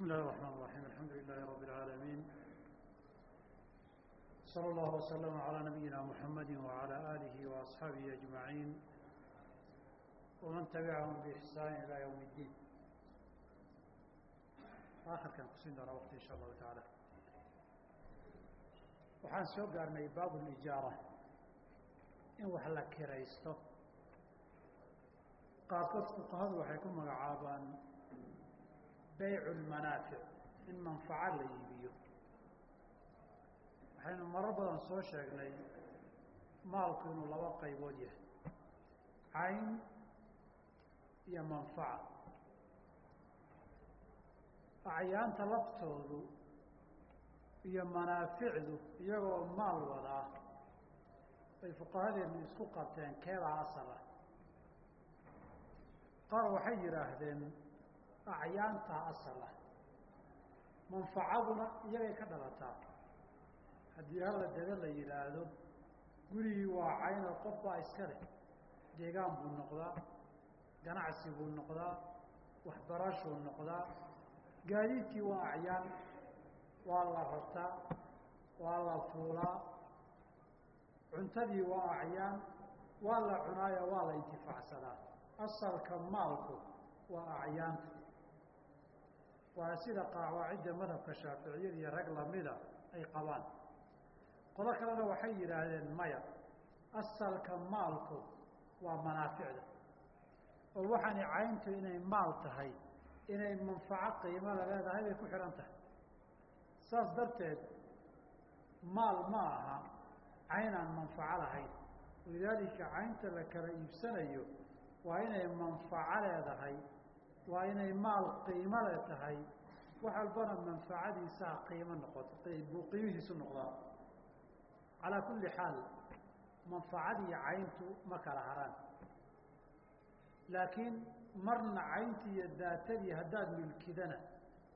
بسم الله الرحمن الرحيم الحمد لله رب العالمين صلى الله وسلم على نبينا محمد وعلى آله وأصحابه أجمعين ومن تبعهم بإحسان إلى يوم الدين آخر كان قسين دارا وقت إن شاء الله تعالى waxaan soo gaarnay baab اlijaara in wax la kiraysto qaarkood fuqahadu waxay ku magacaabaan bayc اlmanaafic in manfaco la iibiyo. Waxaynu maro badan soo sheegnay maalku inuu laba qaybood yahay cayn iyo manfaca. Acyaanta laftoodu iyo manaaficdu iyagoo maal wadaa bay fuqahadeenu isku qabteen keebaa asal ah qaar waxay yidhaahdeen acyaantaa asal manfacaduna iyagay ka dhalataa. Haddii hala dega la yidhaahdo gurigii waa caynoo qof baa iska leh. Deegaan buu noqdaa ganacsi buu noqdaa waxbarashuu noqdaa. Gaadiidkii waa acyaan waa la rartaa waa la fuulaa. Cuntadii waa acyaan waa la cunaayo waa la intifaacsadaa asalka maalku waa acyaanta waa sida qawaacidda madhabka shaaficiyada iyo rag lamida ay qabaan. Qolo kalena waxay yidhaahdeen maya asalka maalku waa manaaficda. Oo waxaani cayntu inay maal tahay inay manfaco qiimala leedahay bay ku xidhan tahay. Saas darteed maal ma aha caynaan manfaco lahayn. Walidaalika caynta la kala iibsanayo waa inay manfaco leedahay waa inay maal qiimo le tahay. Wax walbana manfacadiisaa qiimo noqoto. Buu qiimihiisu noqdaa calaa kulli xaal manfacadii cayntu ma kala haraan. Laakiin marna cayntii iyo daatadii haddaad milkidana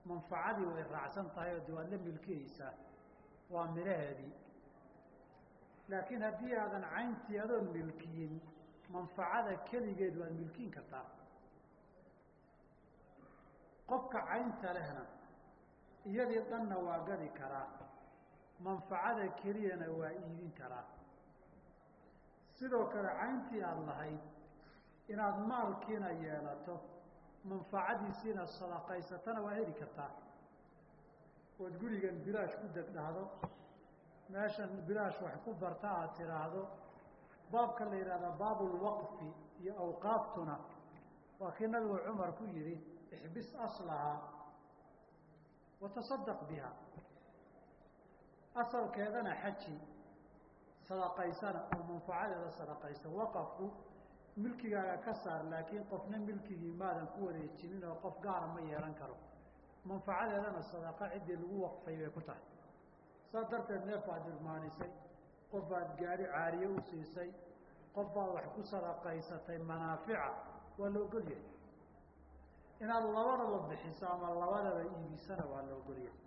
manfacadii way raacsan tahay oo de waad la milkiyeysaa. Waa midhaheedii laakiin haddii aadan cayntii adoon milkiyin manfacada keligeed waad milkiin kartaa qofka caynta lehna iyadii dhanna waa gadi karaa manfacada keliyana waa iibin karaa. Sidoo kale cayntii aada lahayd inaad maalkiina yeelato manfacadiisiina sadaqaysatana waa heli kartaa. Ood gurigan bilaash ku degdhahdo meeshan bilaash wax ku barta aad tidhaahdo baabka la yidhahda baabulwaqfi iyo awqaaftuna waa kii nabigu cumar ku yidhi ixbis aslahaa watasadaq biha asalkeedana xaji sadaqaysana oo manfacadeeda sadaqaysa waqafku milkigaaga ka saar laakiin qofna milkigii maadan ku wareejinin oo qof gaara ma yeelan karo manfacadeedana sadaqa ciddii lagu waqfay bay ku tahay saas darteed neef baad irmaanisay qof baad gaari caariye u siisay qof baad wax ku sadaqaysatay manaafica waa la ogolyahay inaad labadaba bixiso ama labadaba iibisana waa la ogolyahay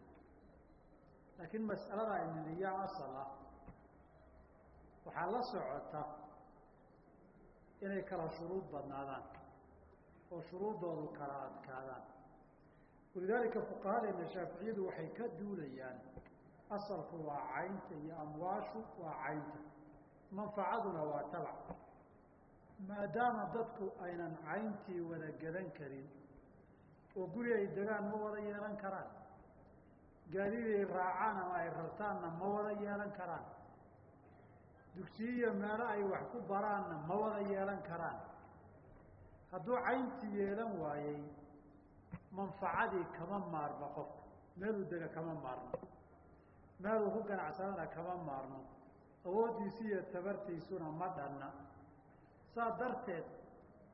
laakiin mas'alada imiliyaa asal ah waxaa la socota inay kala shuruud badnaadaan oo shuruuddoodu kala adkaadaan. Walidaalika fuqahadeena shaaficiyadu waxay ka duulayaan asalku waa caynta iyo amwaashu waa caynta manfacaduna waa tabac maadaama dadku aynan cayntii wada gadan karin oo guri ay degaan ma wada yeelan karaan. Gaadiiday raacaan ama ay rartaanna ma wada yeelan karaan. Dugsiyiyo meelo ay wax ku baraanna ma wada yeelan karaan. Hadduu cayntii yeelan waayey manfacadii kama maarmo qofka meeluu dega kama maarmo. Meeluu ku ganacsadana kama maarmo. Awooddiisi iyo tabartiisuna ma dhanna. Saa darteed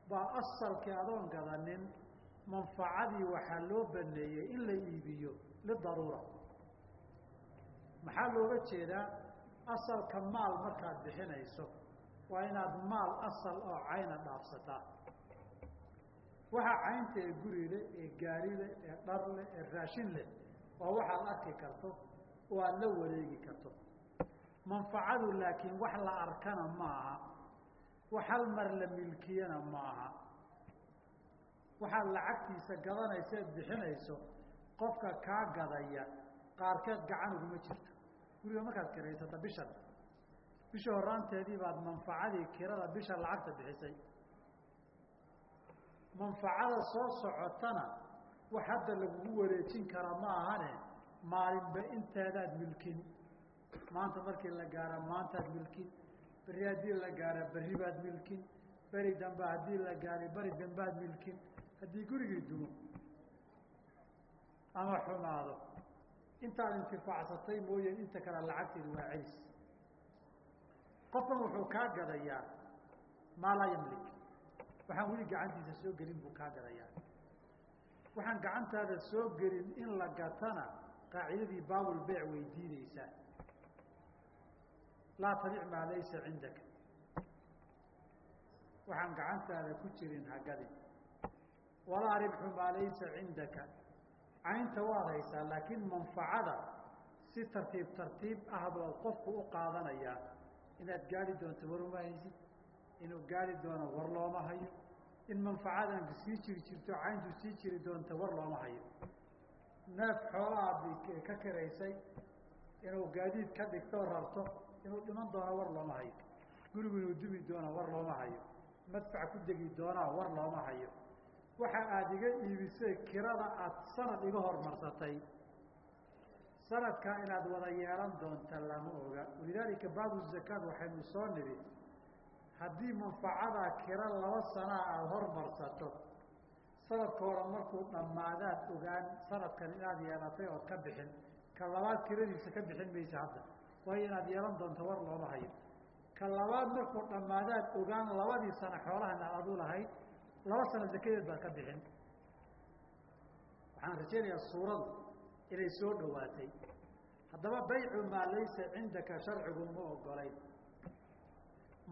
baa asalkii adoon gadanin manfacadii waxaa loo baneeyey in la iibiyo lidaruura maxaa looga jeedaa? Asalka maal markaad bixinayso waa inaad maal asal oo cayna dhaafsataa. Waxa caynta ee guri leh ee gaari leh ee dhar leh ee raashin leh waa waxaad arki karto oo aada la wareegi karto. Manfacadu laakiin wax la arkana ma aha wax hal mar la milkiyana ma aha waxaad lacagtiisa gadanaysa eed bixinayso qofka kaa gadaya qaarkeed gacan uguma jirto. Guriga markaad kiraysata bishan bisha horaanteedii baad manfacadii kirada bisha lacagta bixisay. Manfacada soo socotana wax hadda lagugu wareejin kara ma ahane maalinba inteedaad milkin. Maanta markii la gaara maantaad milkin. Berri haddii la gaara berri baad milkin. Beri dambe haddii la gaaray beri dambaad milkin haddii gurigii dumo ama xumaado intaad intifaacsatay mooye inta kale lacagteedu waa celis qofkan wuxuu kaa gadayaa maa laa yamlik. Waxaan weli gacantiisa soo gelin buu kaa gadayaa. Waxaan gacantaada soo gelin in la gatana qaacidadii baabul beyc weydiinaysaa laa tabic maa laysa cindaka. Waxaan gacantaada ku jirin hagadin walaa ribxu maa laysa cindaka. Caynta waad haysaa laakiin manfacada si tartiib tartiib ah baad qofku u qaadanayaa inaad gaari doonto war uma haysid inuu gaari doono war looma hayo. In manfacadan sii jiri jirto cayntu sii jiri doonto war looma hayo. Neef xoolaad ka kiraysay inuu gaadiid ka dhigto rarto inuu dhiman doono war looma hayo. Gurigu inuu dubi doono war looma hayo. Madfac ku degi doonaa war looma hayo waxa aada iga iibisay kirada aada sanad iga hormarsatay. Sanadkaa inaad wada yeelan doonta lama oga. Walidaalika baabu zakaad waxaynu soo nidhi haddii manfacadaa kira laba sanaa aada hormarsato sanadka hore markuu dhammaadaad ogaan sanadkan inaad yeelatay ood ka bixin ka labaad kiradiisa ka bixin maysa hadda. Waayo inaad yeelan doonto war looma hayo. Ka labaad markuu dhammaadaad ogaan labadii sano xoolahan aad adu lahayd laba sano zakadeed baad ka bixin. Waxaan rajaynayaa suuradu inay soo dhowaatay haddaba baycu maa laysa cindaka sharcigu ma ogolayn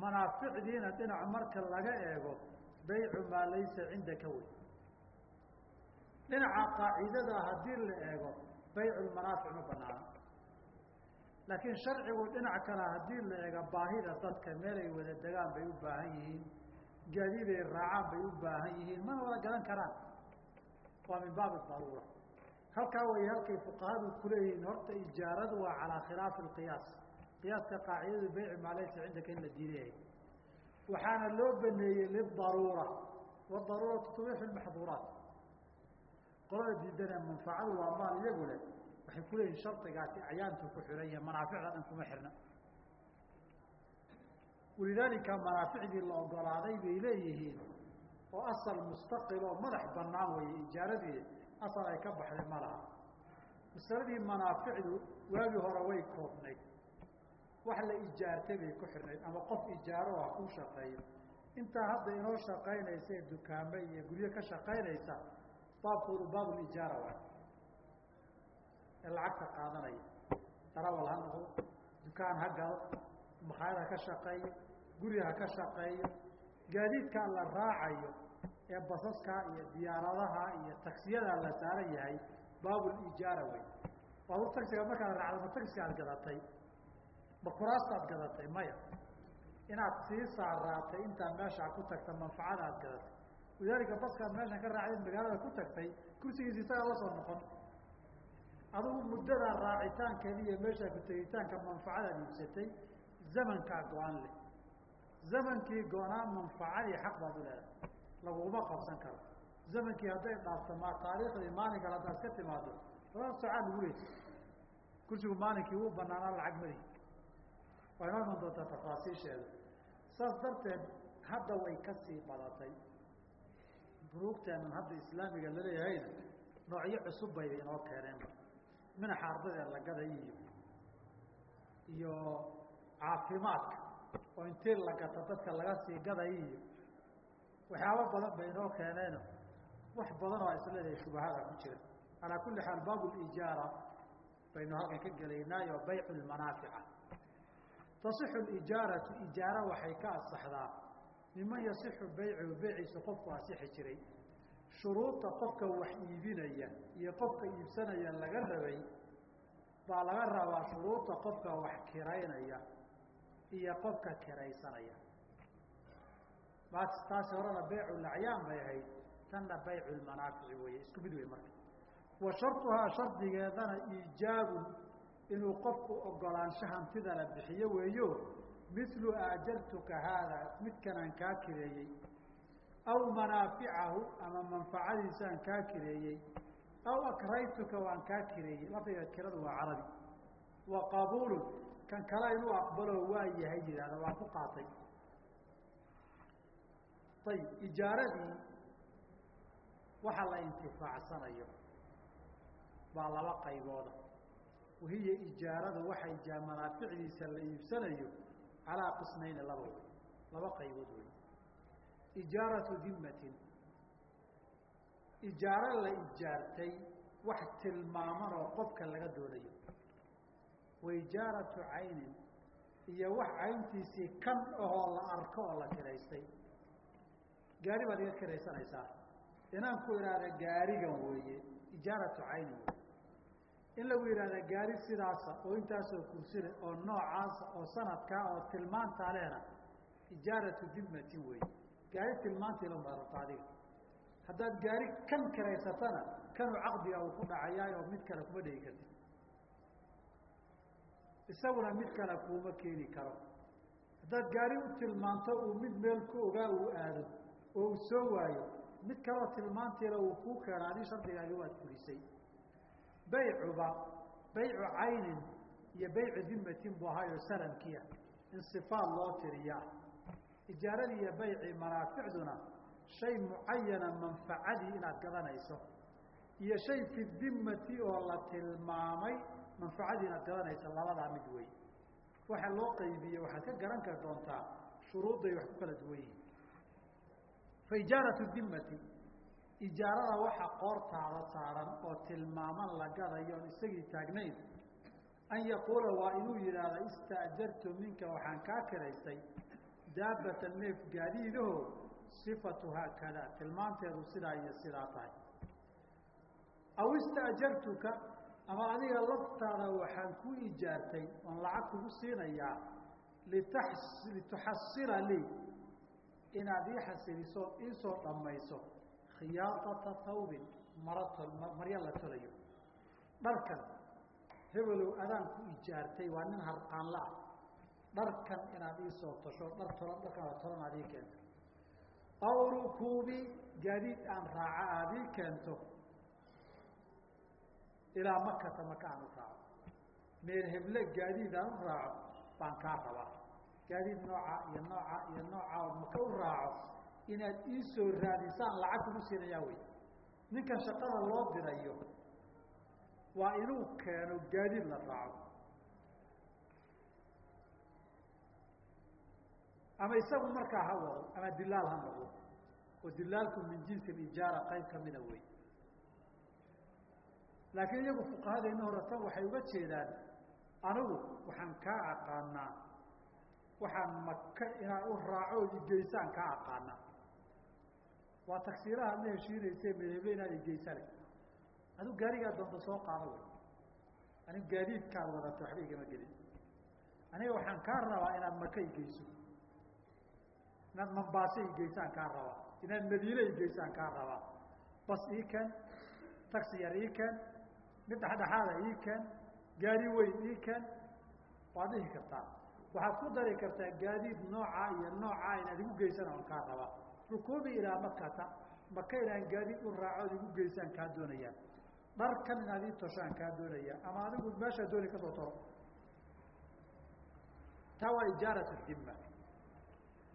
manaaficdiina dhinac marka laga eego baycu maa laysa cindaka wey. Dhinaca qaacidada haddii la eego bayculmanaafic ma banaano laakiin sharcigu dhinac kale haddii la eego baahida dadka meelay wada degaan bay u baahan yihiin gaadiiday raacaan bay u baahan yihiin. Mana wada gadan karaan. Waa min baabi daruura. Halkaa way halkay fuqahadu kuleeyihiin horta ijaaradu waa calaa khilaafi alqiyaas. Qiyaaska qaacidadu bayci maa laysa cindaka in la diidayahay. Waxaana loo baneeyey lidaruura wadaruuratu tubixu lmaxduuraat qolada diidana manfacadu waa maal iyagu leh. Waxay kuleeyihin shardigaasi acyaantu ku xiran yahe manaaficda dhan kuma xirna walidaalika manaaficdii la ogolaaday bay leeyihiin oo asal mustaqil oo madax banaan weeye ijaaradii asal ay ka baxday ma laha. Masaladii manaaficdu waagii hore way koobnayd wax la ijaartay bay ku xirnayd ama qof ijaaro ah ku shaqeeyo. Intaa hadda inoo shaqaynaysa ee dukaame iyo guryo ka shaqaynaysa baabkoodu baabulijaara wa ee lacagta qaadanaya darawal ha noqdo dukaan ha galo makhaayad ha ka shaqeeyo guri ka shaqeeyo gaadiidkaa la raacayo ee basaskaa iyo diyaaradaha iyo taksiyadaa la saaran yahay baabulijaara wey baabuur taksiga markaad raacdo ma taksi aad gadatay? Ma kuraastaad gadatay? Maya. Inaad sii saaraatay intaad meeshaa ku tagta manfacada gadatay. Walidaalika baskaad meeshan ka raacday magaalada ku tagtay kursigiisa isagaa la soo noqon. Adugu muddadaa raacitaankeeda iyo meeshaa ku tegitaanka manfacadaad iibsatay zamankaa go'aan leh. Zamankii go-naa manfacadii xaq baad u laguma qabsan karo. Zamankii hadday dhaafto maa taariikhdii maalinkan haddaad ka timaado laba socaa lagu leeji kursigu maalinkii uu banaanaa lacag mari waa inoo doontaa tafaasiisheeda. Saas darteed hadda way ka sii badatay. Buruugteenan hadda islaamiga laleeyahayna noocyo cusub bayba inoo keeneenba minaxa ardadee la gaday iyo iyo caafimaadka oo intii la gato dadka laga sii gaday iyo waxyaabo badan bay inoo keeneeno wax badan oo isleedahay shubahada ku jira. Calaa kulli xaal baabu lijaara baynu halkan ka gelaynaayo baycu lmanaafica tasixu lijaaratu ijaara waxay ka asaxdaa miman yasixu baycuhu beyciisa qofku asixi jiray. Shuruudda qofka wax iibinaya iyo qofka iibsanaya laga rabay baa laga rabaa shuruudda qofka wax kiraynaya iyo qofka kiraysanaya. Taasi horena baycu lacyaan bay ahayd. Tanna baycu lmanaafici weeye isku mid wey marka. Wa sharطuhaa shardigeedana iijaabun inuu qofku ogolaansho hantidana bixiyo weeyo milu aajartuka haada midkanaan kaa kireeyey. Aw manaaficahu ama manfacadiisaan kaa kireeyey. Aw akraytuka waan kaa kireeyey. Lafdiga kiradu waa carabi. Wa qabuulun kan kale inuu aqbalo waa yahay yihahda waan ku qaatay. Ayib ijaaradii waxa la intifaacsanayo baa laba qaybooda. Wahiya ijaaradu waxa manaaficdiisa la iibsanayo calaa qismayni laba wey laba qaybood wey ijaaratu dimatin ijaaro la ijaartay wax tilmaaman oo qofka laga doonayo wa ijaaratu caynin iyo wax cayntiisii kan ahoo la arko oo la kiraystay. Gaari baad iga kiraysanaysaa inaan ku ihahda gaarigan weeye ijaaratu caynin. Wey in lagu yihahda gaari sidaasa oo intaasoo kursile oo noocaasa oo sanadkaa oo tilmaantaa leena ijaaratu dimatin wey gaari tilmaantiila umaad rabta adiga haddaad gaari kan kiraysatana kanuu caqdiga uu ku dhacayaay oo mid kale kuma dhegi kartid isaguna mid kale kuuma keeni karo. Haddaad gaari u tilmaanto uu mid meel ku ogaa uu aado oo uu soo waayo mid kaleo tilmaantiila uu kuu keena adi shardigaagi waad fulisay baycuba baycu caynin iyo baycu dimatin buu ahaayo salamkiia in sifaad loo tiriyaa. Ijaaradii iyo baycii manaaficduna shay mucayana manfacadii inaad gadanayso iyo shay fi dimati oo la tilmaamay manfacadii inaad gadanayso labadaa mid wey waxa loo qaybiye waxaad ka garan kar doontaa shuruudday wax ku kala duwan yihiin. Fa ijaaratu dimati ijaarada waxa qoortaada saaran oo tilmaaman la gadayo on isagii taagnayn an yaquula waa inuu yidhaahda istaajartu minka waxaan kaa kiraystay daabata neef gaadiidaho sifatuhaa kada tilmaanteedu sidaa iyo sidaa tahay. Aw istaajartuka ama adiga laftaada waxaan ku ijaartay oon lacag kugu siinayaa lita lituxasila lii inaad ii xasiliso iisoo dhammayso khiyaaطata thawbin mara marya la tolayo. Dharkan hebelow adaan ku ijaartay waa nin harqaanla ah. Dharkan inaad iisoo tasho dhar tolan dharkan tolan aad ii keento. Aw rukuubi gaadiid aan raaca aada ii keento ilaa makata maka aan u raaco. Meel heble gaadiid aan u raaco baan kaa rabaa. Gaadiid nooca iyo nooca iyo nooca oo maka u raaco inaad iisoo raadisaan lacag kugu siinayaa wey ninkan shaqada loo dirayo waa inuu keeno gaadiid la raaco. Ama isagu markaa ha wado ama dilaal ha noqdo. Oo dilaalku min jinsi ijaara qayb kamida wey laakiin iyagu fuqahadeenna hore tan waxay uga jeedaan anigu waxaan kaa aqaanaa waxaan maka inaad u raaco igeysaan kaa aqaanaa. Waa tagsiiraha adna heshiinayse meheble inaad igeysane adigu gaarigaa doonta soo qaado wey anigu gaadiidkaad wadata waxba igama gelin. Aniga waxaan kaa rabaa inaad maka igeyso inaad mambaase igeysaan kaa rabaa. Inaad madiine igeysaan kaa rabaa. Bas ii ken taxi yar ii ken mid dhexdhexaada ii ken gaari weyn ii ken waad dhihi kartaa waxaad ku dari kartaa gaadiid noocaa iyo noocaa inaad igu geysana on kaa rabaa rukuubi ilaa makata maka inaan gaadiid u raaco igu geysaan kaa doonayaan dharkan inaad ii toshaan kaa doonaya ama adigu meeshaa dooni ka soo toro. Taa waa ijaarat dimma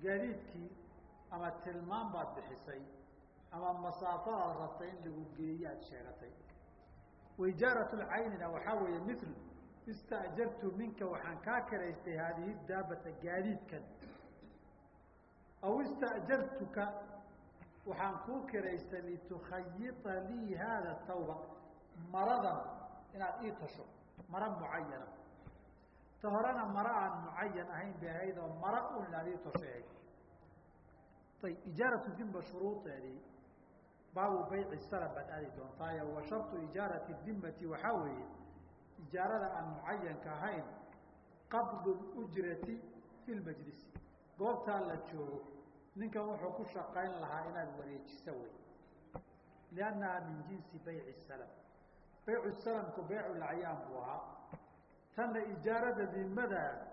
gaadiidkii ama tilmaan baad bixisay ama masaafadaad rabtay in lagu geeyo aad sheegatay waijaarat lcaynina waxaa weeye mil istaajartu minka waxaan kaa kiraystay haadihi daabata gaadiidkan aw istaajartuka waxaan kuu kiraystay litukhayita lii haada tawba maradan inaad ii tasho mara mucayana ta horena mara aan mucayan ahayn bay ahayd oo mara un inaad ii tasho ahayd ayb ijaaratu dimba shuruudeedii baabu bayci salam baad aadi doontaayo wa sharطu ijaarati dimati waxaa weeye ijaarada aan mucayanka ahayn qabdu ujrati fi lmajlisi goobtaa la joogo ninkan wuxuu ku shaqayn lahaa inaad wareejiso wey liannaha min jinsi bayci salam baycu salamku baycu lacyaan buu ahaa. Tanna ijaarada dimada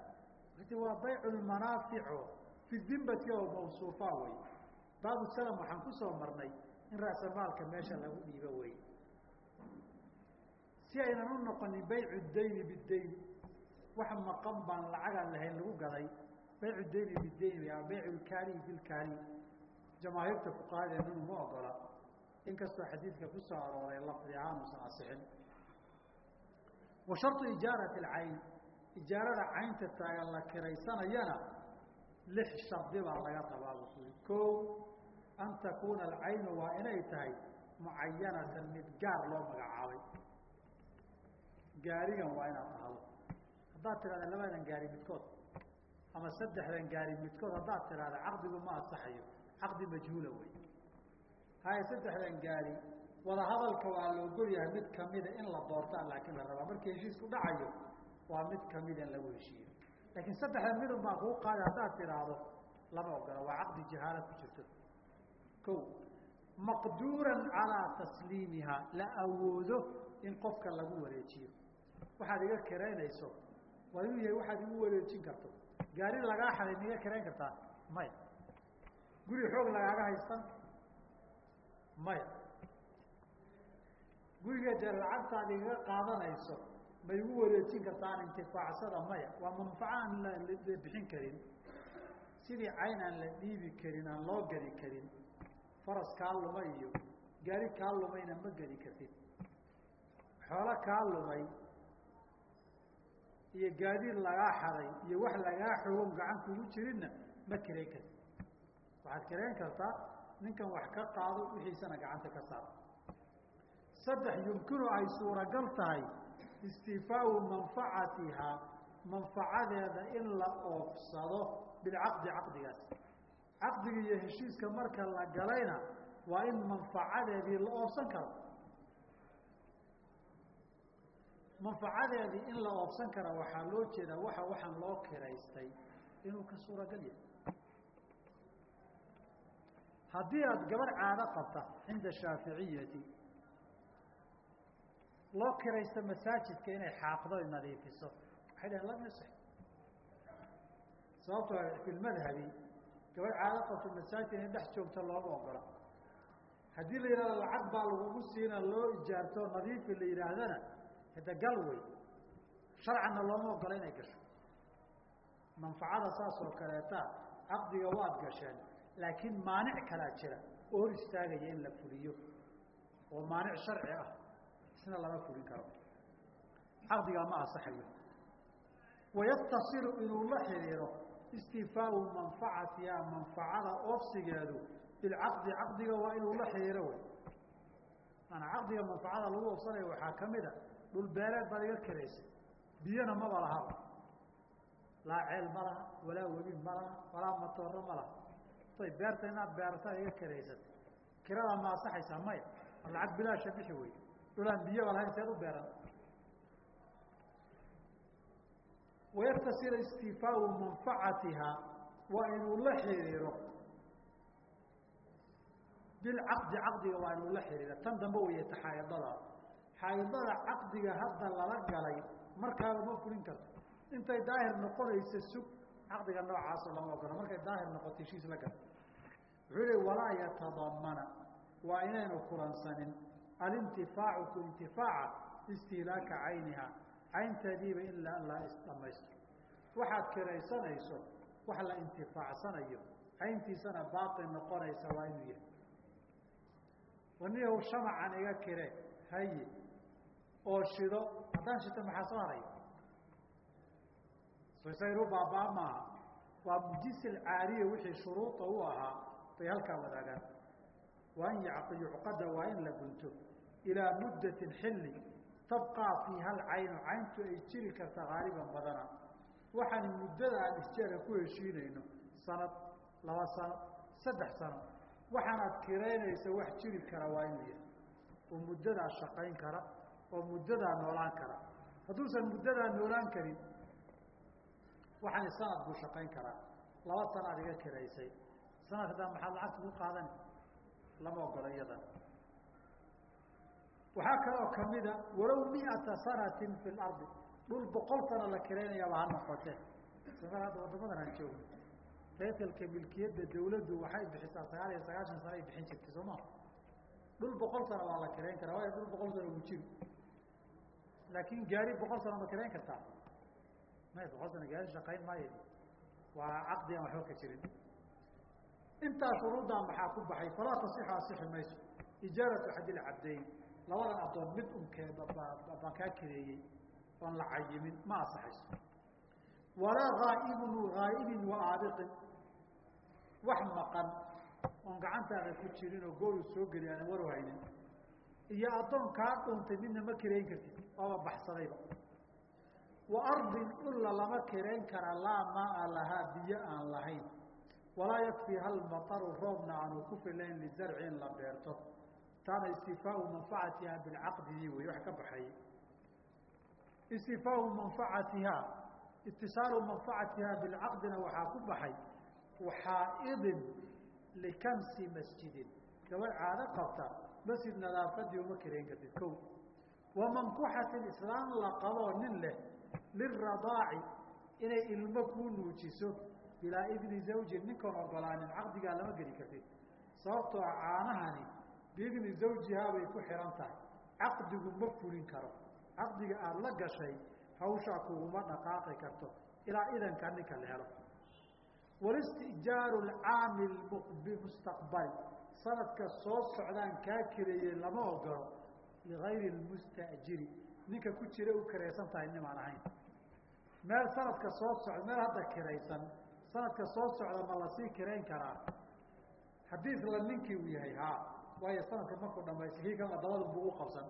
waa baycu lmanaafico fi dimbati oo mawsuufa wey baabu salam waxaan ku soo marnay in ra'samaalka meesha lagu dhiibo wey si aynan u noqonin baycu dayni bidayni wax maqan baan lacagaan lahayn lagu gaday baycu dayni bidayni ama baycu lkaaliyi bilkaaliyi jamaahiirta fuqahadeennunu ma ogola. Inkastoo xadiidka ku soo arooray lafdi ahaan uusan asixin wa sharطu ijaarati alcayn. Ijaarada caynta taagan la kiraysanayana lix shardi laga rabaa buu ku ko an takuuna alcaynu waa inay tahay mucayanatan mid gaar loo magacaabay gaarigan waa inaad dhahdo haddaad tidhahda labadan gaari midkood ama saddexdan gaari midkood haddaad tidhahda caqdigu ma asaxayo caqdi majhuula wey haya saddexdan gaari wada hadalka waa la yahay mid kamida in la doortaa laakiin la rabaa markii heshiisku dhacayo waa mid kamida in lagu heshiiyo laakiin saddexdan midun baa kuu qaada haddaad tidhaahdo lama ogola waa caqdi jahaala ku jirto ko maqduuran calaa tasliimiha la awoodo in qofka lagu wareejiyo. Waxaad iga kiraynayso waa inuu yahay waxaad igu wareejin karto. Gaari lagaa xaday ma iga kirayn kartaa? Maya guri xoog lagaaga haystan? Maya guriga dee lacagtaad igaga qaadanayso ma igu wareejin kartaan intifaacsada maya waa manfaco aan la bixin karin. Sidii cayn aan la dhiibi karin aan loo geli karin faras kaa lumay iyo gaari kaa lumayna ma geli kartid. Xoolo kaa lumay iyo gaadiid lagaa xaday iyo wax lagaa xogon gacan kugu jirinna ma kirayn kartid. Waxaad kirayn kartaa ninkan wax ka qaado wixiisana gacanta ka saar. Saddex yumkinu ay suuragal tahay istifaau manfacatihaa manfacadeeda in la oofsado bilcaqdi caqdigaas caqdiga iyo heshiiska marka la galayna waa in manfacadeedii la oofsan karo. Manfacadeedii in la oofsan kara waxaa loo jeedaa waxa waxaan loo kiraystay inuu ka suuragal yahay. Haddii aada gabar caado qabta cinda shaaficiyati loo kiraysto masaajidka inay xaaqdo nadiifiso. Waxay dhaheen yasix sababtoo fi lmadhabi gabar caado qabto masaajidka inay dhex joogto looma ogola haddii la yidhahdo lacag baa lagugu siina loo ijaarto nadiifi la yidhaahdana hada gal wey. Sharcanna looma ogola inay gasho. Manfacada saas oo kaleeta caqdiga waad gasheen laakiin maanic kalaa jira oo hor istaagaya in la fuliyo oo maanic sharci ah isna lama fulin karo. Caqdigaa ma asaxayo wayatasilu inuu la xidhiiro istifaau manfacatiha manfacada oofsigeedu bilcaqdi caqdiga waa inuu la xidhiiro wey maanaa caqdiga manfacada lagu oofsanayo waxaa ka mid a dhul beereed baad iga kiraysay biyana maba lahaba laa ceel ma laha walaa webi ma laha walaa matooro ma laha tay beerta inaad beerataa iga kiraysatay kirada ma asaxaysaa maya mar lacag bilaasha bixi wey dhulaan biyaba lahayn seed u beeran wayatasil istifaau manfacatiha waa inuu la xiriiro bilcaqdi caqdiga waa inuu la xiriiro. Tan dambe weyata xaaidada xaaidada caqdiga hadda lala galay markaaba ma fulin karto. Intay daahir noqonaysa sug caqdiga noocaasoo lama ogola markay daahir noqoto heshiis la galo. Wuxuu lehi walaa yatadamana waa inaynu kulansanin. Alintifaacu ku intifaaca istihlaaka cayniha caynteediiba ilaa la isdhamaysto waxaad kiraysanayso wax la intifaacsanayo cayntiisana baatil noqonaysa waa inuu yahay. Waniyahu shamacan iga kire haye oo shido haddaan shito maxaa soo haray? Sayru baabaa maaha. Waa mujisil caariya wixii shuruuda u ahaa bay halkaa wadaagaan. Waa in yucqada waa in la gunto. Ilaa muddatin xilli tabqaa fiiha alcaynu cayntu ay jiri karta haaliban badana. Waxaan muddada aan isjeera ku heshiinayno sanad laba sano saddex sano waxaanaad kiraynaysa wax jiri kara waa inuu yahay oo muddadaa shaqayn kara oo muddadaa noolaan kara. Hadduusan muddadaa noolaan karin waxaani sanad buu shaqayn karaa. Laba sanaad iga kiraysay sanad haddaan maxaad lacagta ku qaadan? Lama ogola waxaa kaloo kamida walow miata sanatin fi lardi dhul boqol sano la kiraynayaaba ha noqotee hadda wadamadan aan joogno taytalka milkiyadda dawladdu waxay bixisaa sagaal iyo sagaashan sano ay bixin jirtay soo ma dhul boqol sano waa la kirayn karaa waayo dhul boqol sano wuu jiri. Laakin gaari boqol sano ma kirayn kartaa? May boqol sano gaari shaqayn maayo. Waa caqdi aan waxba ka jirin. Intaa shuruuddaa maxaa ku baxay? Falaa tasixu asixi mayso ijaaratu xadil cabdayn labadan addoon mid unkeeda baan kaa kireeyey oon la cayimin ma asaxayso walaa haaibun haa'ibin wa aabiqin wax maqan oon gacantaada ku jirin oo goolu soo geli aanan waru haynin. Iyo addoon kaa dhuntay midna ma kirayn kartid waaba baxsadayba. Wa ardin dhulla lama kirayn kara laa maaa lahaa biyo aan lahayn. Walaa yakfii hal mataru roobna aanu ku filayn lizarci in la beerto taana istifaau manfacatiha bilcaqdidii wey wax ka baxay. Istifaau manfacatiha itisaalu manfacatiha bilcaqdina waxaa ku baxay waxaaidin likamsi masjidin. Gabadh caado qabta masjid nadaafadii uma kirayn kartid. Ko wa mankuxatin islaam la qaboo nin leh liradaaci inay ilmo kuu nuujiso bilaa idni zawjin ninkoon ogolaanin caqdigaa lama geli kartid. Sababtoo ah caanahani biidni zawjihaa bay ku xihan tahay. Caqdigu ma fulin karo. Caqdiga aada la gashay hawshaa kuguma dhaqaaqi karto. Ilaa idanka ninka la helo. Walistijaaru lcaami bimustaqbali sanadka soo socdaan kaa kireeyey lama ogolo ligayri lmustajiri ninka ku jira u kiraysan tahay nimaan ahayn. Meel sanadka soo socda meel hadda kiraysan sanadka soo socda ma la sii kirayn karaa. Haddii isla ninkii uu yahay haa waayo sanadka markuu dhamaysta kii kalena dabadu buu u qabsan.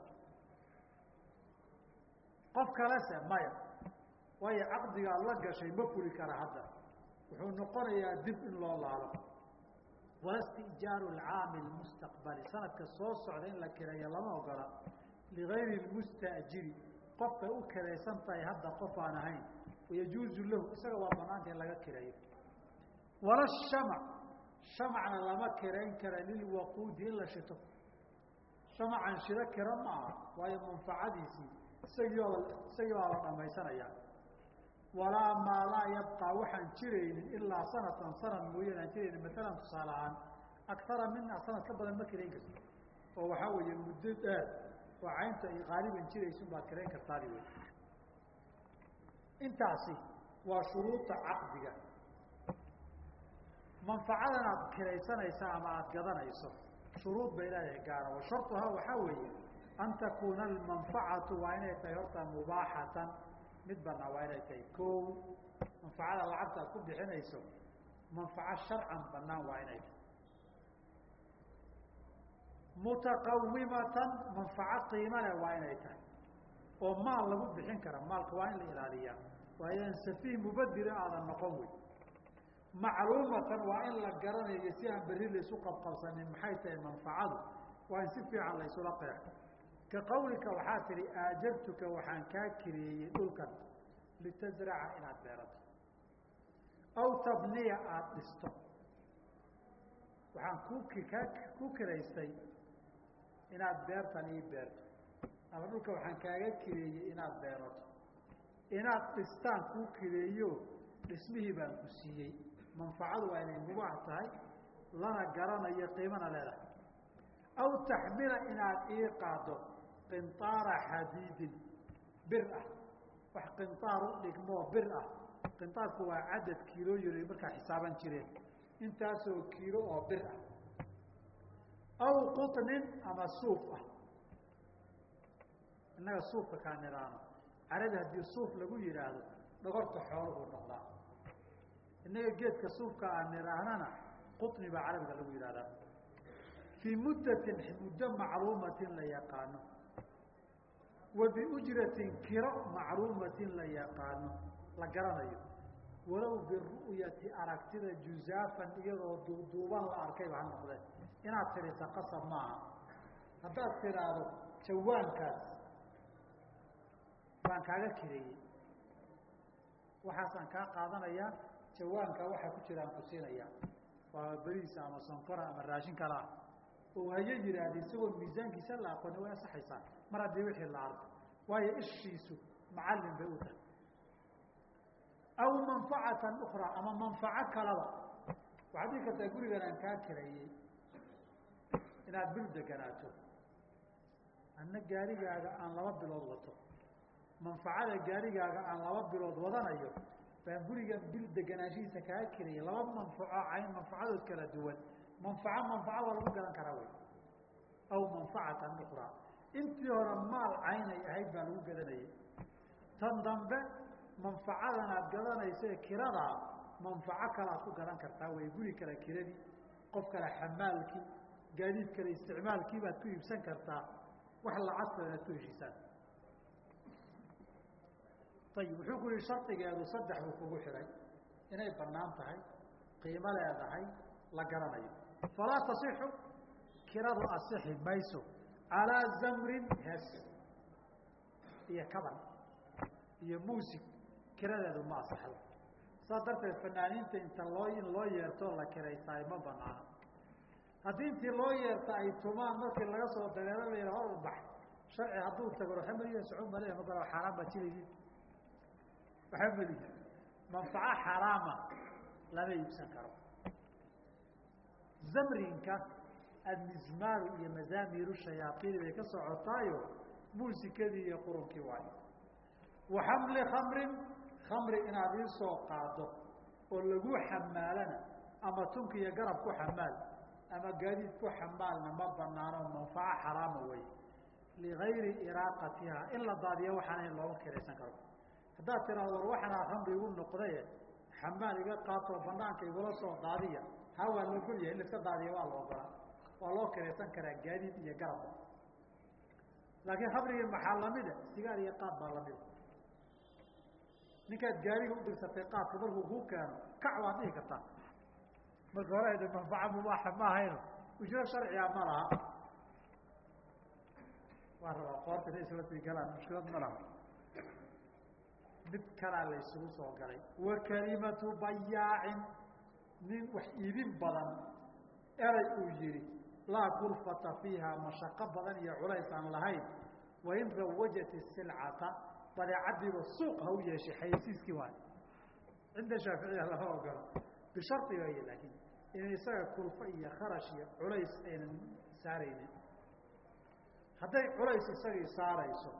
Qof kalese maya waayo caqdigaad la gashay ma fuli kara hadda. Wuxuu noqonayaa dib in loo laalo. Walastijaaru lcaami lmustaqbali sanadka soo socda in la kireeyo lama ogola. Ligayri lmustajiri qofkay u kiraysan tahay hadda qof aan ahayn wayajuuzu lahu isaga waa banaanta in laga kireeyo wala shamac shamacna lama kirayn kara lilwaquudi in la shito. Shamacan shiro kira ma aha waayo manfacadiisii isagii isagii baa la dhamaysanayaa walaa maa laa yabqaa waxaan jiraynin ilaa sanatan sanad mooyaan aan jiraynin maalan tusaale ahaan akara mina sanad ka badan ma kirayn karti oo waxaa weeye muddo dheer oo caynta ay qaaliban jiraysun baad kirayn kartaadi wey intaasi waa shuruuda caqdiga manfacadan aad kiraysanaysa ama aada gadanayso shuruud bay leedahay gaara wa waxaa weeye an takuuna almanfacatu waa inay tahay horta mubaaxatan mid banaa waa inay tahay ko manfacada lacagta ku bixinayso manfaco sharcan banaan waa inay tahay. Mutaqawimatan manfaco qiimale waa inay tahay. Oo maal lagu bixin kara maalka waa in la ilaaliyaa. Waayan safiih mubadira aadan noqon wey macluumatan waa in la garanayo si aan berri laysu qabqabsanin maxay tahay manfacadu waa in si fiican laysula qeexo ka qawlika waxaa tihi aajabtuka waxaan kaa kireeyey dhulkan litasraca inaad beerato. Aw tabniya aada dhisto. Waxaan ku kiraystay inaad beertan ii beerto. Ama dhulka waxaan kaaga kireeyey inaad beerato. Inaad dhistaan kuu kireeyo dhismihii baan ku siiyey manfacadu waa inay mubaax tahay lana garanayo qiimana leedahay aw taxmila inaad ii qaado qinطaara xadiidin bir ah wax qinطaar u dhigmoo bir ah qinطaarku waa cadad kiilooyin ay markaa xisaaban jireen intaasoo kiilo oo bir ah aw quطnin ama suuf ah innaga suufka kaa nidhaano carabi haddii suuf lagu yidhaahdo dhogorta xooluhu noqdaa innaga geedka suufka aan nidhaahnana quطni baa carabiga lagu yidhahdaa fii muddatin muddo macluumatin la yaqaano. Wa biujratin kiro macluumatin la yaqaano. La garanayo. Walow biru'yati aragtida juzaafan iyadoo duuduuban la arkayba ha noqdeen inaad tidhisa qasab maaha. Haddaad tidhaahdo jawaankaas baan kaaga kireeyey. Waxaasaan kaa qaadanayaa jawaanka waxaa ku jiraan ku siinaya. Waa beriis ama sonkora ama raashin kala. Ah oo hayo yidhaahda isagoo miisaankiisa la aqooni way asaxaysaa mar haddii wixii la arko waayo ishiisu macallin bay u tahay. Aw manfacatan ukraa ama manfaco kalaba. Waxaad dhigi kartaa gurigan aan kaa kareeyey inaad bil deganaato. Anna gaarigaaga aan laba bilood wato. Manfacada gaarigaaga aan laba bilood wadanayo baan gurigan bil deganaanshihiisa kaa karayey laba manfaco cayn manfacadood kala duwan. Manfaco waa lagu gadan karaa wey. Aw manfacatan ukraa intii hore maal caynay ahayd baa lagu gadanayay. Tan dambe manfacadan aad gadanaysa ee kiradaa manfaco kale ku gadan kartaa wey. Guri kale kiradii qof kale xamaalkii gaadiid kale isticmaalkii baad ku iibsan kartaa. Wax lacagtooda aad ku heshiisaan ayib wuxuu ku yihi shardigeedu saddex buu kugu xidhay inay bannaan tahay qiimo leedahay la garanayo. Falaa tasixu kiradu asixi mayso. Calaa zamrin hees. Iyo kaban iyo muusig kiradeedu ma asaxdo saas darteed fanaaniinta inta loo in loo yeertoo la kiraysaay ma banaano haddii intii loo yeerta ay tumaan markii laga soo dareero la yidha hor u sharci hadduu tago waamaliya socon male ma xaaraan baa jilaydi waxba melihi manfaco xaraama lama iibsan karo. Zamrinka admizmaaru iyo mazaamiru shayaaiini bay ka socotaayo muusikadii iyo qurunkii waayo. Wa xamli khamrin khamri inaad iisoo qaado oo lagu xamaalana ama tunka iyo garab ku xamaal ama gaadiid ku xamaalna ma banaano manfaco xaraama wey ligayri iraaqatiha in la daadiyo waxaana looma kiraysan karo haddaad tiraado war waxanaa khamri igu noqdaye xamaal iga qaatoo banaanka igula soo daadiya. Ha waa la ogol yahay in laiska daadiya waa la ogolaa waa loo kiraysan karaa gaadiid iyo garabba laakiin khamrigii maxaa lamida sigaar iyo qaad baa lamida ninkaad gaariga udirsatay qaadka markuu kuu keeno kac waad dhihi kartaa. Marka hore de manfaca mubaaxa ma ahayno. Ujro sharciga ma laha. Waa rabaa qoorta inay isla sii galaan mushkilad ma laha mid kalaa la isugu soo galay. Wa kalimatu bayaacin nin wax iibin badan eray uu yihi laa kulfata fiiha mashaqo badan iyo culays aan lahayn. Wain rawajat isilcata badeecadiiba suuq ha u yeeshay xayeysiiskii waay cinda shaaficiya lama ogolo. Bishardi way laakiin in isaga kulfo iyo kharash iyo culays aynan saaraynin. Hadday culays isagii saarayso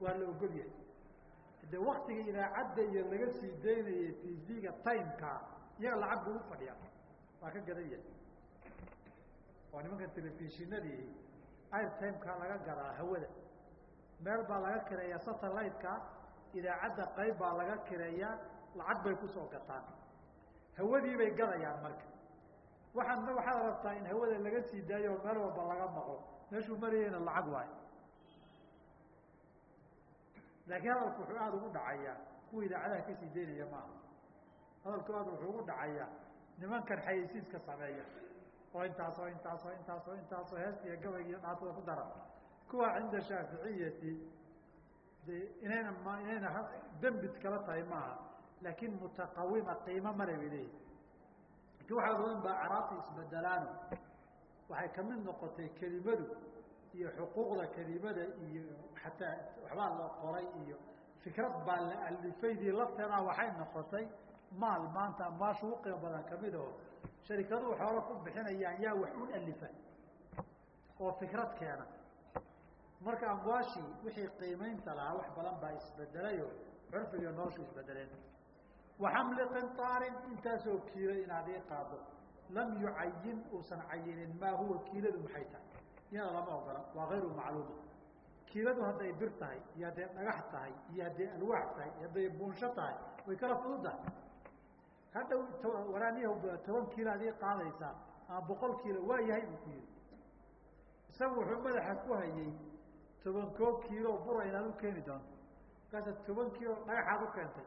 waa la ogol yahay de waktiga idaacadda iyo laga sii daynayay tv-ga timeka iyaga lacag buu ufadhiya waa ka gadan yahay. Waa nimankan telefishinadii airtimeka laga gadaa hawada. Meel baa laga kireeyaa satellite-ka idaacadda qayb baa laga kireeyaa lacag bay ku soo gataan. Hawadii bay gadayaan marka. Waxaadna waxaad rabtaa in hawada laga sii daayo oo meel walba laga maqlo. Meeshuu marayeyna lacag waayo laakiin hadalku wuxuu aada ugu dhacayaa. Kuwa idaacadaha ka sii daynaya maaha. Hadalku aad wuxuu ugu dhacayaa. Nimankan xayeysiiska sameeya. Oo intaas oo intaas oo heesta iyo gabayga iyo dhaatada ku dara kuwa cinda shaaficiyati de inayna m inayna dembid kala tahay maaha. Laakiin mutaqawima qiimo male bay leeyihi laakiin waxaa badan baa caraabta isbedelaano. Waxay ka mid noqotay kelimadu iyo xuquuqda kelimada iyo xataa waxbaa la qoray iyo fikrad baa la alifaydii lafteedaa waxay noqotay maal maanta amwaasha ugu qiimo badan ka mid aho sharikaduhu xoola ku bixinayaan yaa wax u alifa oo fikrad keena. Marka amwaashii wixii qiimaynta lahaa wax badan baa isbedelayo curfiga noloshu isbedeleen. Waxamli qintaarin intaasoo kiilo inaad ii qaado. Lam yucayin uusan cayinin maa huwa kiiladu maxay tahay iyada lama ogola waa hayru macluuma kiiladu hadday bir tahay iyo hadday dhagax tahay iyo hadday alwaax tahay iyo hadday buunsho tahay way kala fududahay hadhow waraaniya toban kiilo ad ii qaadaysaa ama boqol kiilo waa yahay buu ku yihi isagu wuxuu madaxa ku hayay toban koo kiilo bura inaad u keeni doonto markaasa toban kiilo dhagaxaad u keentay.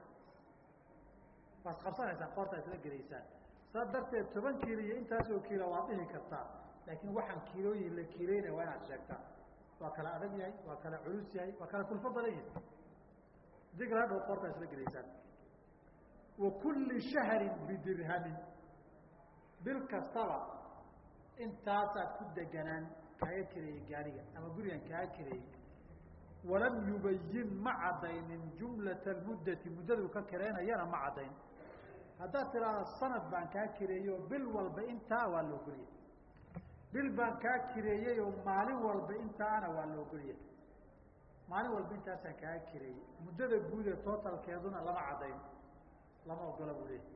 Waad qabsanaysaan qoorta isla gelaysaan. Saas darteed toban kiilo iyo intaasoo kiilo waad dhihi kartaa laakiin waxaan kiilooyin la kiileynaya waa inaad sheegtaa. Waa kala adag yahay waa kala culus yahay waa kala kulfo badan yahay. Kala hadhow qoortaa isla gelaysaan. Wa kulli shahrin bidirhamin bil kastaba intaasaad ku deganaan kaaga kireeyey gaariga ama gurigan kaaga kireeyey. Walam yubayin ma caddaynin jumlata muddati muddaduu ka kireynayana ma caddayn haddaad tiraahdo sanad baan kaa kireeyey oo bil walba intaa waa ogoliyay bil baan kaa kireeyey oo maalin walba intaana waa la ogoliyay maalin walba intaasaan kaaga kireeyey. Muddada guud ee tootalkeeduna lama caddayn. Lama ogola buu leeyahy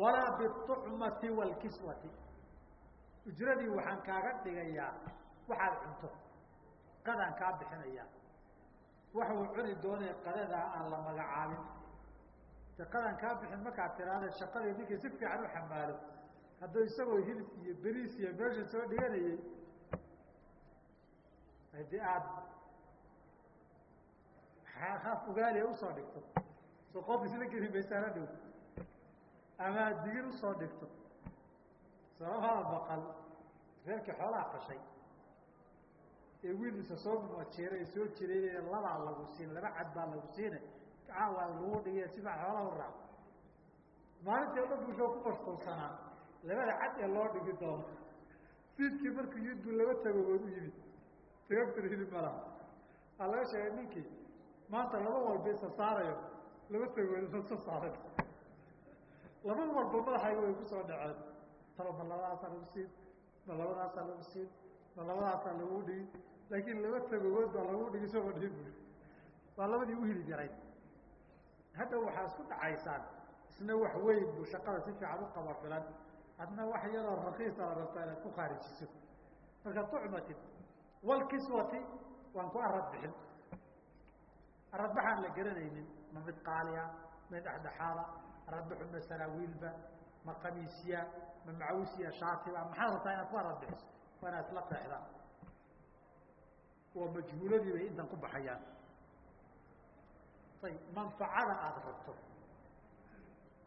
walaa biucmati waalkiswati ujradii waxaan kaaga dhigayaa waxaad cunto. Qadaan kaa bixinayaa. Waxuu cuni doonay qadadaa aan la magacaabin. De qadaan kaa bixin markaad tiraahda shaqadii ninkii si fiican u xamaalo hadduu isagoo hilib iyo beriis iyo meesha soo dhiganayey haddii aada haaf ugaaliya u soo dhigto soo qof isla geli maysaana dhow ama aad digir u soo dhigto sababada baqal reerkii xoolaha qashay ee wiilisa soo majeeray soo jireynaya labaa lagu siin laba cad baa lagu siina caawa lagu dhigiy sibaa xoolaha u raac maalintii o dhan bushoo ku mashquulsanaa labada cad ee loo dhigi doono. Fiidkii markuu yid buu laba tagogood u yimid tiraftir hilib malaha aa laga sheegay ninkii maanta laba walba isa saarayo. Laba soo saaray laba walba madaxayga way ku soo dhaceen. Taba ma labadaasaa lagu siin ma labadaasaa lagu siin ma labadaasaa lagu dhigi laakiin laba tagogood baa lagu dhigi isagoo dhihin bui waa labadii u hilib yarayd hadda waxaa isku dhacaysaan isna wax weyn buu shaqada si fiican u qaba filan adna wax yaroo rakiisa la inaad ku khaarijiso. Marka tucmatin walkiswati waan ku arad bixin. La garanaynin ma mid qaaliya mid dhexdhexaada aradbaxu saraawiilba ma kamiisya ma macawisiya shaatiba maxaad rabtaa inaad ku arad waa inaad isla qeexdaan oo majhuuladii bay intan ku baxayaan. Ayb manfacada aada rabto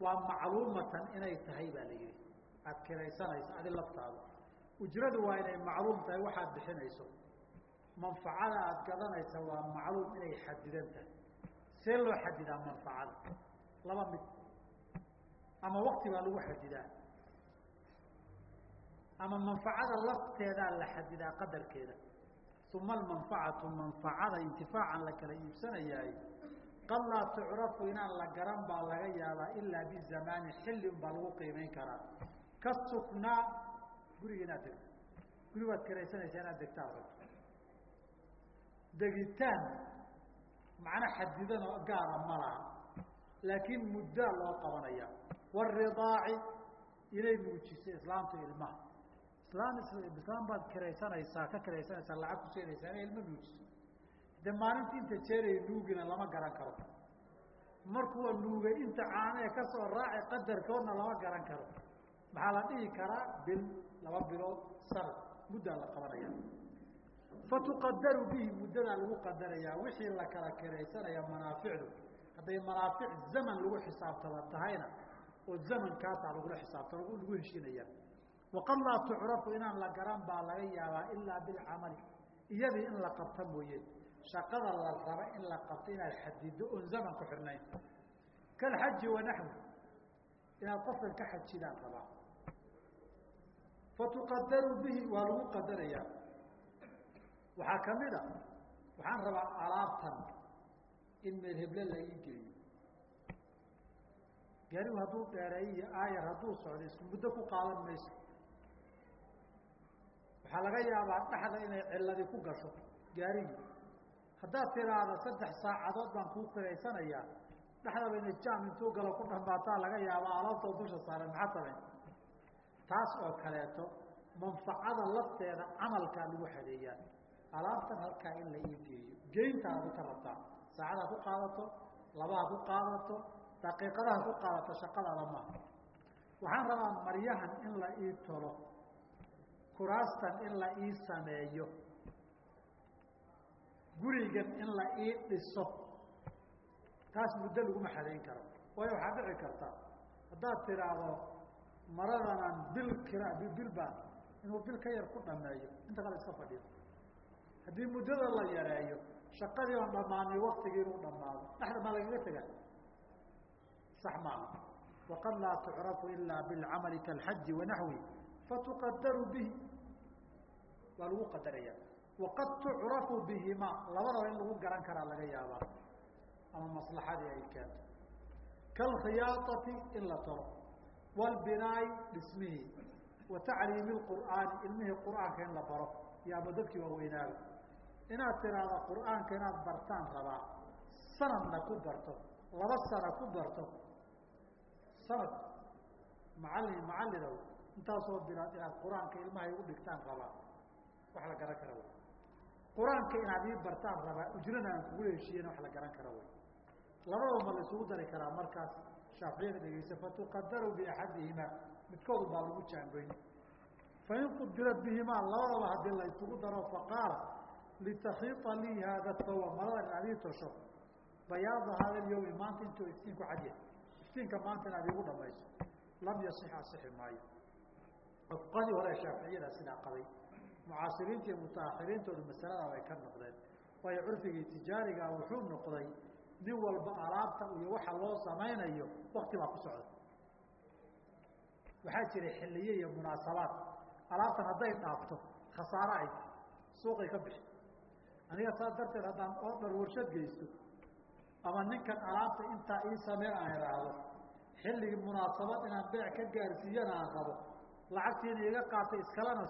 waa macluumatan inay tahay baa la yihi aada kiraysanayso adi laftaada ujradu waa inay macluum tahay waxaad bixinayso. Manfacada aada gadanaysa waa macluum inay xadidan tahay. See loo xadidaa manfacada laba mid. Ama wakti baa lagu xadidaa. Ama manfacada lafteedaa la xadidaa qadarkeeda. Uma almanfacatu manfacada intifaacan la kala iibsanayaay qad laa tucrafu inaan la garan baa laga yaabaa ilaa bizamaani xilli un lagu qiimeyn karaa ka suknaa guriga inaad degto. Guri baad kiraysanaysaa inaad degtaa rabto degitaan macno xadidan oo gaara ma laakiin muddaa loo qabanaya waridaaci inay nuujiso islaamta ilmaha. Islaam islaam baad kiraysanaysaa ka kiraysanaysaa lacag ku siinaysaa inay ilmo nuujiso de maalinta inta jeeraya nuugina lama garan karo. Markuwa nuugay inta caanee ka soo raacay qadarkoodna lama garan karo maxaa la dhihi karaa bil laba bilood sanad muddaa la qabanaya fatuqadaru bihi muddadaa lagu qadarayaa wixii la kala kiraysanaya manaaficdu. Hadday manaafic zaman lagu xisaabtaba tahayna oo zamankaasaa lagula xisaabta lagu heshinaya. Waqad laa tucrafu inaan la garan baa laga yaabaa ilaa bilcamali iyadii in la qabta mooye. Shaqada la raba in la qabto inaad xadido oon zaman ku xirnayn. Kalxaji wanaxwi inaad qofkan ka xajidaan rabaa fatuqadaru bihi waa lagu qadarayaa. Waxaa ka mid a waxaan rabaa alaabtan in meel heble la ii geeyo gaarigu hadduu dheereeyo iyo aayar hadduu socdo isku muddo ku qaadan mayso. Waxaa laga yaabaa dhexda inay ciladi ku gasho gaarigii haddaad tiraahda saddex saacadood baan kuu kiraysanayaa dhexdaba inay jam intuu galo ku dhambaataa laga yaaba alaabtoo dusha saaran maxaa samayn taas oo kaleeto manfacada lafteeda camalkaa lagu xadeeyaa alaabtan halkaa in la ii geeyo. Geyntaadu ka rabtaa saacadaha ku qaadato labaha ku qaadato daqiiqadaha ku qaadato shaqadaada maaha waxaan rabaa maryahan in la ii tolo. Kuraastan in la ii sameeyo. Gurigan in la ii dhiso. Taas muddo laguma xadayn karo. Waayo waxaa dhici karta. Haddaad tiraahdo maradanan bil kira bil baan inuu bil ka yar ku dhameeyo inta kale iska fadhiyo. Haddii muddada la yareeyo shaqadii oon dhammaanay waktigii inuu dhamaado dhexda maa lagaga tega sax maaha waqad laa tucrafu ilaa bilcamali kaalxaji wanaxwi fatuqadaru bihi. Waa lagu qadaraya waqad tucrafu bihima labadaba in lagu garan karaa laga yaabaa. Ama maslaxadii ay keento. Kalkhiyaaطati in la tolo wاlbinaai dhismihii wa tacliimi اqur'aani ilmihii qur'aanka in la baro iyo dadkii waaweynaaba inaad tiraahdo qur'aanka inaad bartaan rabaa sanadna ku barto laba sana ku barto sanad macalin macalinow intaasoo bilaad inaad qur'aanka ilmahay u dhigtaan rabaa wax la garan kara wy qur'aanka inaad ii bartaan rabaa ujrana aan kugu heshiiyena wax la garan kara wy labadaba ma dari karaa markaas shaaficiyada dhegeysa fatuqadaru biaxadihima midkoodu baa lagu jaangoyn fain qudirat bihimaa labadaba haddii la daro faqaala litakhiia lii haada fawa malada inaad ii tosho bayaada haada lyawmi maanta intuu iftiinku cadya iftiinka maanta inaad iigu dhamayso lam yasix asixi maayo. Fuqadii hore shaaficiyada sidaa qabay mucaasiriinta iyo mutaahiriintoodu masalada way ka noqdeen waayo curfigii tijaariga wuxuu noqday nin walba alaabta iyo waxa loo samaynayo wakti baa ku socda waxaa jiray xilliye iyo munaasabaad. Alaabtan hadday dhaafto khasaare ay suuqay ka bixi. Aniga saas darteed haddaan oo dhar warshad geysto ama ninkan alaabta intaa ii samee aan idhaahdo xilligii munaasabad inaan beec ka gaarsiiyana aan rabo lacagtiina iga qaatay iskalena